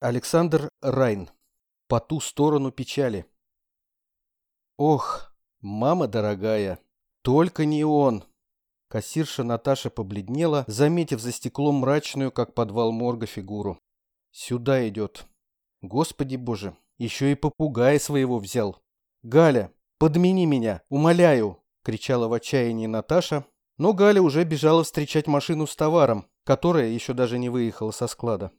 Александр Райн. По ту сторону печали. Ох, мама дорогая, только не он. Кассирша Наташа побледнела, заметив за стеклом мрачную, как подвал морга, фигуру. Сюда идет. Господи боже, еще и попугая своего взял. Галя, подмени меня, умоляю, кричала в отчаянии Наташа, но Галя уже бежала встречать машину с товаром, которая еще даже не выехала со склада.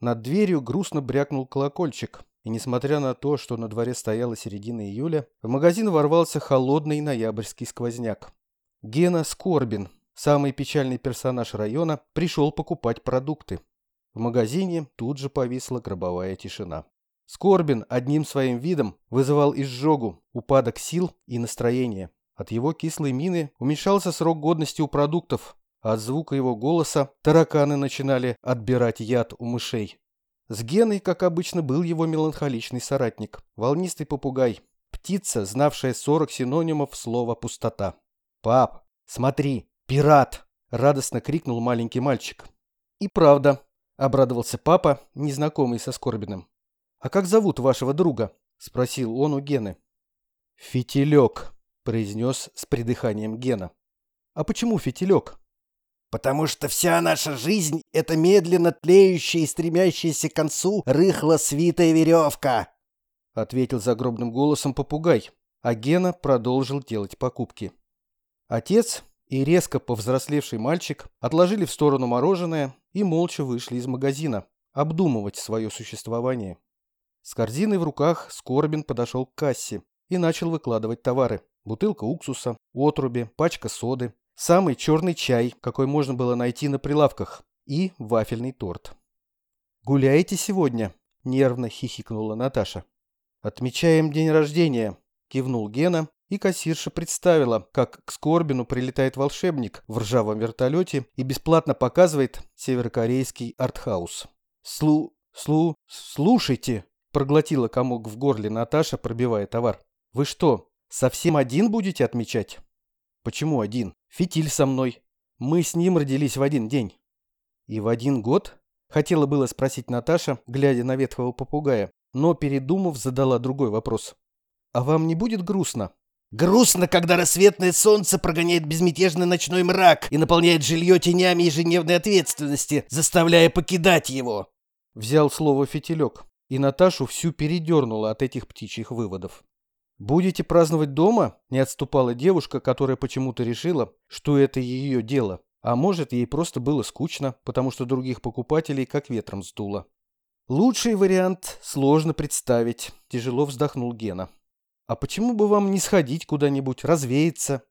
Над дверью грустно брякнул колокольчик, и несмотря на то, что на дворе стояла середина июля, в магазин ворвался холодный ноябрьский сквозняк. Гена Скорбин, самый печальный персонаж района, пришел покупать продукты. В магазине тут же повисла гробовая тишина. Скорбин одним своим видом вызывал изжогу, упадок сил и настроения. От его кислой мины уменьшался срок годности у продуктов, от звука его голоса тараканы начинали отбирать яд у мышей. С Геной, как обычно, был его меланхоличный соратник, волнистый попугай, птица, знавшая 40 синонимов слова «пустота». «Пап, смотри, пират!» — радостно крикнул маленький мальчик. «И правда», — обрадовался папа, незнакомый со Скорбиным. «А как зовут вашего друга?» — спросил он у Гены. «Фитилек», — произнес с придыханием Гена. «А почему фитилек?» Потому что вся наша жизнь — это медленно тлеющая и стремящаяся к концу рыхло-свитая веревка!» — ответил загробным голосом попугай, а Гена продолжил делать покупки. Отец и резко повзрослевший мальчик отложили в сторону мороженое и молча вышли из магазина, обдумывать свое существование. С корзиной в руках Скорбин подошел к кассе и начал выкладывать товары. Бутылка уксуса, отруби, пачка соды, самый черный чай, какой можно было найти на прилавках, и вафельный торт. «Гуляете сегодня?» – нервно хихикнула Наташа. «Отмечаем день рождения», – кивнул Гена, и кассирша представила, как к Скорбину прилетает волшебник в ржавом вертолете и бесплатно показывает северокорейский артхаус. «Слу... слу... слушайте!» – проглотила комок в горле Наташа, пробивая товар. «Вы что, совсем один будете отмечать?» «Почему один?» Фитиль со мной. Мы с ним родились в один день. И в один год? Хотела было спросить Наташа, глядя на ветхого попугая, но, передумав, задала другой вопрос. А вам не будет грустно? Грустно, когда рассветное солнце прогоняет безмятежный ночной мрак и наполняет жилье тенями ежедневной ответственности, заставляя покидать его. Взял слово фитилек, и Наташу всю передернула от этих птичьих выводов. «Будете праздновать дома?» – не отступала девушка, которая почему-то решила, что это ее дело. А может, ей просто было скучно, потому что других покупателей как ветром сдуло. «Лучший вариант сложно представить», – тяжело вздохнул Гена. «А почему бы вам не сходить куда-нибудь, развеяться?»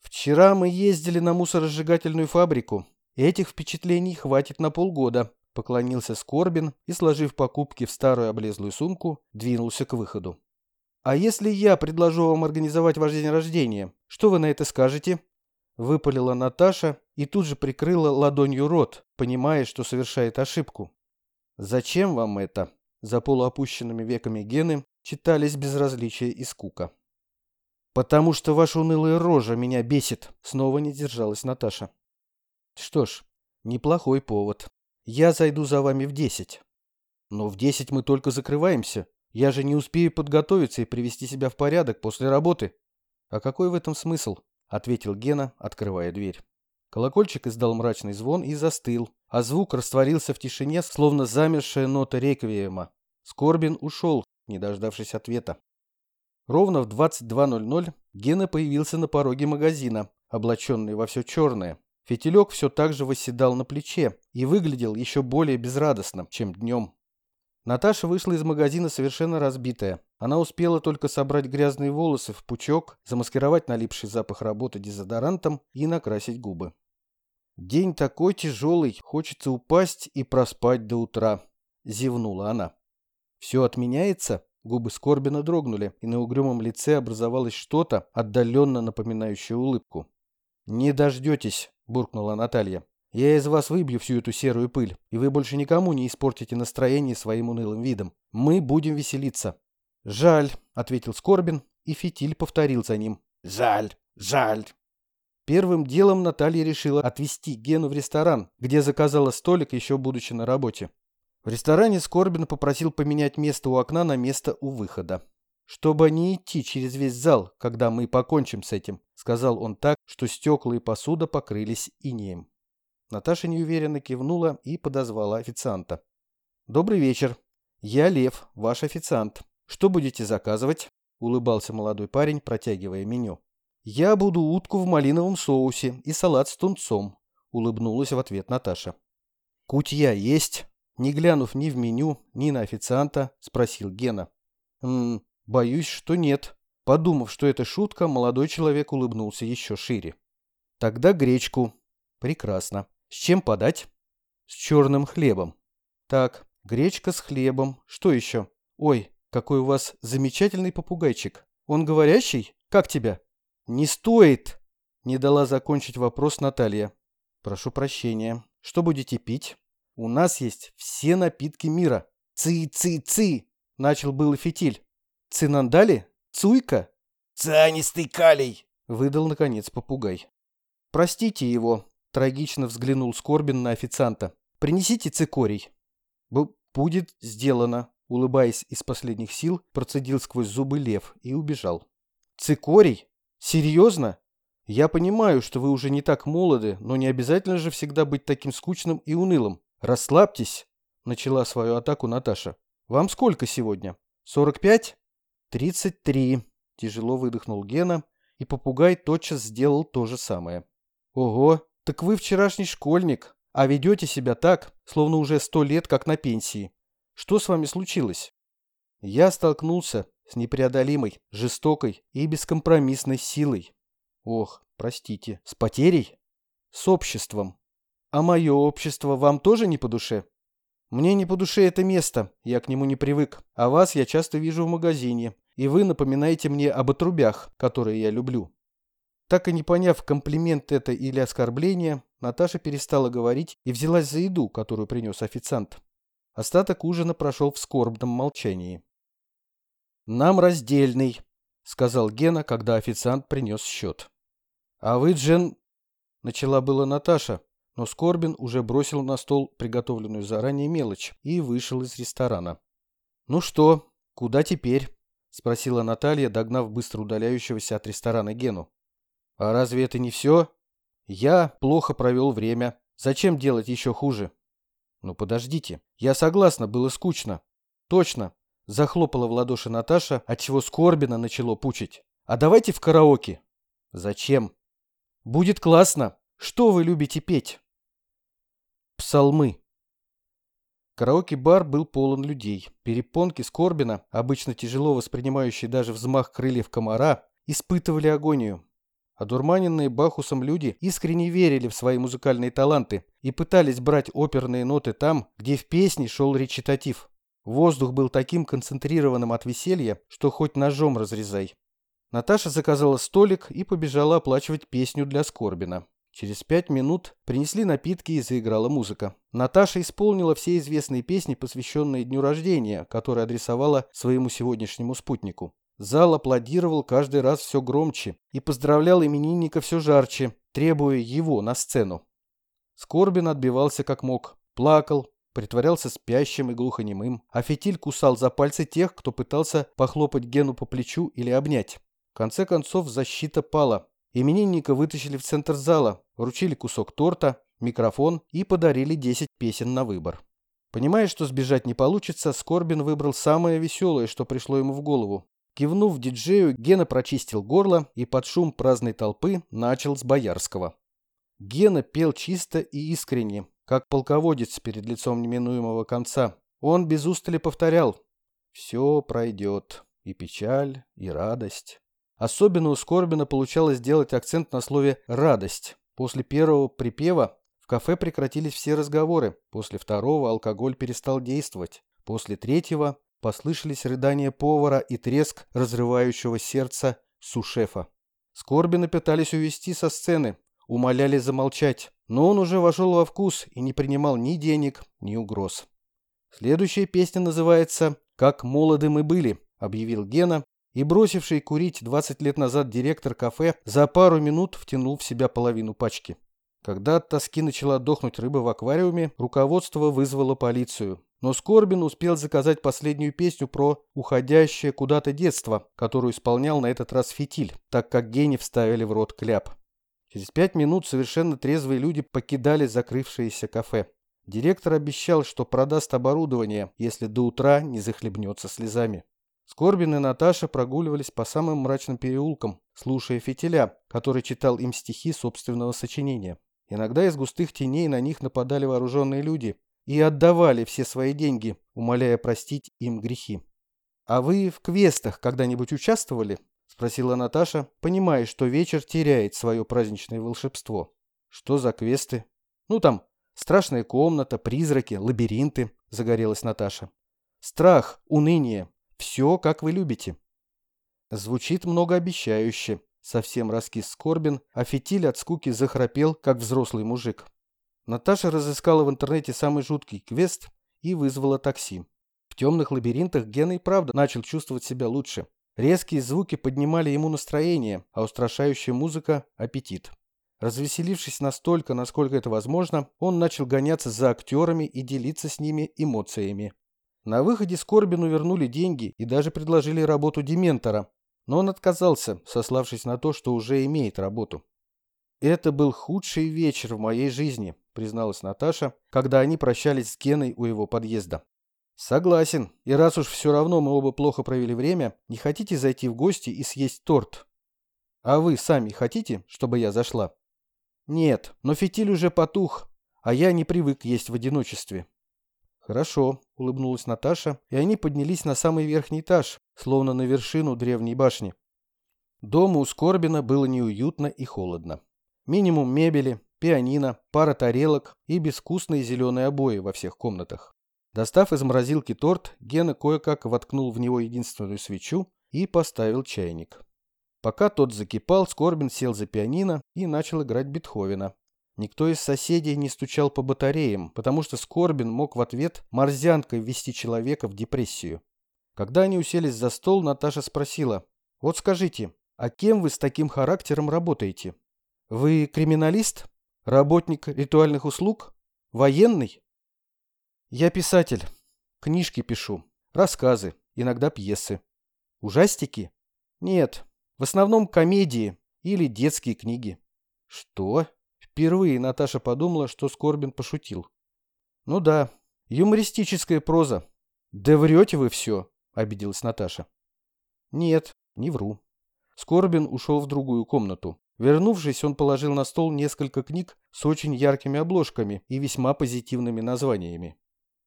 «Вчера мы ездили на мусоросжигательную фабрику. Этих впечатлений хватит на полгода», – поклонился Скорбин и, сложив покупки в старую облезлую сумку, двинулся к выходу. «А если я предложу вам организовать ваш день рождения, что вы на это скажете?» Выпалила Наташа и тут же прикрыла ладонью рот, понимая, что совершает ошибку. «Зачем вам это?» За полуопущенными веками Гены читались безразличие и скука. «Потому что ваша унылая рожа меня бесит», — снова не держалась Наташа. «Что ж, неплохой повод. Я зайду за вами в десять». «Но в десять мы только закрываемся», я же не успею подготовиться и привести себя в порядок после работы. А какой в этом смысл? Ответил Гена, открывая дверь. Колокольчик издал мрачный звон и застыл, а звук растворился в тишине, словно замершая нота реквиема. Скорбин ушел, не дождавшись ответа. Ровно в 22.00 Гена появился на пороге магазина, облаченный во все черное. Фитилек все так же восседал на плече и выглядел еще более безрадостно, чем днем. Наташа вышла из магазина совершенно разбитая. Она успела только собрать грязные волосы в пучок, замаскировать налипший запах работы дезодорантом и накрасить губы. «День такой тяжелый, хочется упасть и проспать до утра», — зевнула она. «Все отменяется?» Губы Скорбина дрогнули, и на угрюмом лице образовалось что-то, отдаленно напоминающее улыбку. «Не дождетесь», — буркнула Наталья. Я из вас выбью всю эту серую пыль, и вы больше никому не испортите настроение своим унылым видом. Мы будем веселиться». «Жаль», — ответил Скорбин, и фитиль повторил за ним. «Жаль, жаль». Первым делом Наталья решила отвезти Гену в ресторан, где заказала столик, еще будучи на работе. В ресторане Скорбин попросил поменять место у окна на место у выхода. «Чтобы не идти через весь зал, когда мы покончим с этим», — сказал он так, что стекла и посуда покрылись инеем. Наташа неуверенно кивнула и подозвала официанта. «Добрый вечер. Я Лев, ваш официант. Что будете заказывать?» — улыбался молодой парень, протягивая меню. «Я буду утку в малиновом соусе и салат с тунцом», — улыбнулась в ответ Наташа. «Кутья есть?» Не глянув ни в меню, ни на официанта, спросил Гена. «Ммм, боюсь, что нет». Подумав, что это шутка, молодой человек улыбнулся еще шире. «Тогда гречку». «Прекрасно. С чем подать?» «С черным хлебом». «Так, гречка с хлебом. Что еще?» «Ой, какой у вас замечательный попугайчик. Он говорящий? Как тебя?» «Не стоит!» — не дала закончить вопрос Наталья. «Прошу прощения. Что будете пить?» «У нас есть все напитки мира. Ци-ци-ци!» — начал был фитиль. «Цинандали? Цуйка?» «Цианистый калий!» — выдал, наконец, попугай. «Простите его», — трагично взглянул Скорбин на официанта. «Принесите цикорий». Б «Будет сделано», — улыбаясь из последних сил, процедил сквозь зубы лев и убежал. «Цикорий? Серьезно? Я понимаю, что вы уже не так молоды, но не обязательно же всегда быть таким скучным и унылым. Расслабьтесь, начала свою атаку Наташа. Вам сколько сегодня? Сорок пять? Тридцать три. Тяжело выдохнул Гена, и попугай тотчас сделал то же самое. Ого, так вы вчерашний школьник, а ведете себя так, словно уже сто лет как на пенсии. Что с вами случилось? Я столкнулся с непреодолимой, жестокой и бескомпромиссной силой. Ох, простите, с потерей? С обществом. А мое общество вам тоже не по душе? Мне не по душе это место, я к нему не привык. А вас я часто вижу в магазине, и вы напоминаете мне об отрубях, которые я люблю. Так и не поняв, комплимент это или оскорбление, Наташа перестала говорить и взялась за еду, которую принес официант. Остаток ужина прошел в скорбном молчании. «Нам раздельный», — сказал Гена, когда официант принес счет. «А вы, Джен...» — начала была Наташа, но Скорбин уже бросил на стол приготовленную заранее мелочь и вышел из ресторана. «Ну что, куда теперь?» — спросила Наталья, догнав быстро удаляющегося от ресторана Гену. «А разве это не все? Я плохо провел время. Зачем делать еще хуже?» «Ну подождите. Я согласна, было скучно. Точно, Захлопала в ладоши Наташа, отчего Скорбина начало пучить. «А давайте в караоке». «Зачем?» «Будет классно. Что вы любите петь?» Псалмы. Караоке-бар был полон людей. Перепонки Скорбина, обычно тяжело воспринимающие даже взмах крыльев комара, испытывали агонию. Одурманенные Бахусом люди искренне верили в свои музыкальные таланты и пытались брать оперные ноты там, где в песне шел речитатив. Воздух был таким концентрированным от веселья, что хоть ножом разрезай. Наташа заказала столик и побежала оплачивать песню для Скорбина. Через пять минут принесли напитки и заиграла музыка. Наташа исполнила все известные песни, посвященные дню рождения, которые адресовала своему сегодняшнему спутнику. Зал аплодировал каждый раз все громче и поздравлял именинника все жарче, требуя его на сцену. Скорбин отбивался как мог. Плакал, притворялся спящим и глухонемым, а фитиль кусал за пальцы тех, кто пытался похлопать Гену по плечу или обнять. В конце концов защита пала. Именинника вытащили в центр зала, вручили кусок торта, микрофон и подарили 10 песен на выбор. Понимая, что сбежать не получится, Скорбин выбрал самое веселое, что пришло ему в голову. Кивнув диджею, Гена прочистил горло и под шум праздной толпы начал с Боярского. Гена пел чисто и искренне, как полководец перед лицом неминуемого конца. Он без устали повторял «Все пройдет, и печаль, и радость». Особенно у Скорбина получалось сделать акцент на слове «радость». После первого припева в кафе прекратились все разговоры, после второго алкоголь перестал действовать, после третьего послышались рыдания повара и треск разрывающего сердца сушефа. Скорбина пытались увести со сцены, умоляли замолчать, но он уже вошел во вкус и не принимал ни денег, ни угроз. Следующая песня называется «Как молоды мы были», объявил Гена, и бросивший курить 20 лет назад директор кафе за пару минут втянул в себя половину пачки. Когда от начала дохнуть рыба в аквариуме, руководство вызвало полицию. Но Скорбин успел заказать последнюю песню про уходящее куда-то детство, которую исполнял на этот раз фитиль, так как гений вставили в рот кляп. Через пять минут совершенно трезвые люди покидали закрывшееся кафе. Директор обещал, что продаст оборудование, если до утра не захлебнется слезами. Скорбин и Наташа прогуливались по самым мрачным переулкам, слушая фитиля, который читал им стихи собственного сочинения. Иногда из густых теней на них нападали вооруженные люди и отдавали все свои деньги, умоляя простить им грехи. «А вы в квестах когда-нибудь участвовали?» – спросила Наташа, понимая, что вечер теряет свое праздничное волшебство. «Что за квесты?» «Ну там, страшная комната, призраки, лабиринты», – загорелась Наташа. «Страх, уныние, все, как вы любите». Звучит многообещающе. Совсем раскис Скорбин, а фитиль от скуки захрапел, как взрослый мужик. Наташа разыскала в интернете самый жуткий квест и вызвала такси. В темных лабиринтах Гена и правда начал чувствовать себя лучше. Резкие звуки поднимали ему настроение, а устрашающая музыка – аппетит. Развеселившись настолько, насколько это возможно, он начал гоняться за актерами и делиться с ними эмоциями. На выходе Скорбину вернули деньги и даже предложили работу дементора, но он отказался, сославшись на то, что уже имеет работу. «Это был худший вечер в моей жизни», — призналась Наташа, когда они прощались с Геной у его подъезда. «Согласен. И раз уж все равно мы оба плохо провели время, не хотите зайти в гости и съесть торт? А вы сами хотите, чтобы я зашла?» «Нет, но фитиль уже потух, а я не привык есть в одиночестве». «Хорошо», — улыбнулась Наташа, и они поднялись на самый верхний этаж, словно на вершину древней башни. Дома у Скорбина было неуютно и холодно. Минимум мебели, пианино, пара тарелок и безвкусные зеленые обои во всех комнатах. Достав из морозилки торт, Гена кое-как воткнул в него единственную свечу и поставил чайник. Пока тот закипал, Скорбин сел за пианино и начал играть Бетховена. Никто из соседей не стучал по батареям, потому что Скорбин мог в ответ морзянкой ввести человека в депрессию. Когда они уселись за стол, Наташа спросила, «Вот скажите, а кем вы с таким характером работаете? Вы криминалист? Работник ритуальных услуг? Военный?» «Я писатель. Книжки пишу. Рассказы, иногда пьесы. Ужастики? Нет, в основном комедии или детские книги». «Что?» Впервые Наташа подумала, что Скорбин пошутил. «Ну да, юмористическая проза. Да врете вы все», — обиделась Наташа. «Нет, не вру». Скорбин ушел в другую комнату. Вернувшись, он положил на стол несколько книг с очень яркими обложками и весьма позитивными названиями.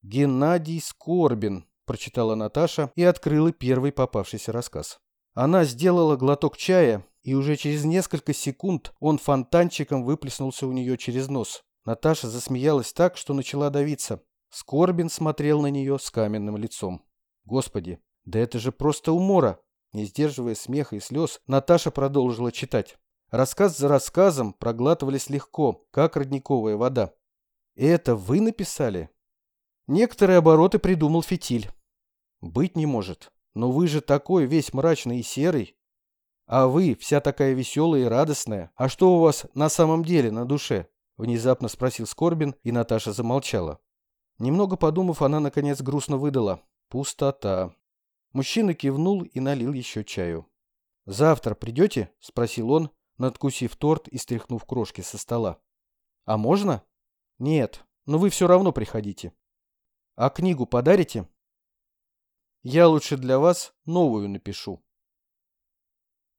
«Геннадий Скорбин», — прочитала Наташа и открыла первый попавшийся рассказ. Она сделала глоток чая и уже через несколько секунд он фонтанчиком выплеснулся у нее через нос. Наташа засмеялась так, что начала давиться. Скорбин смотрел на нее с каменным лицом. Господи, да это же просто умора! Не сдерживая смеха и слез, Наташа продолжила читать. Рассказ за рассказом проглатывались легко, как родниковая вода. «Это вы написали?» Некоторые обороты придумал фитиль. «Быть не может. Но вы же такой весь мрачный и серый. А вы вся такая веселая и радостная. А что у вас на самом деле на душе? Внезапно спросил Скорбин, и Наташа замолчала. Немного подумав, она наконец грустно выдала. Пустота. Мужчина кивнул и налил еще чаю. «Завтра придете?» – спросил он, надкусив торт и стряхнув крошки со стола. «А можно?» «Нет, но вы все равно приходите». «А книгу подарите?» «Я лучше для вас новую напишу».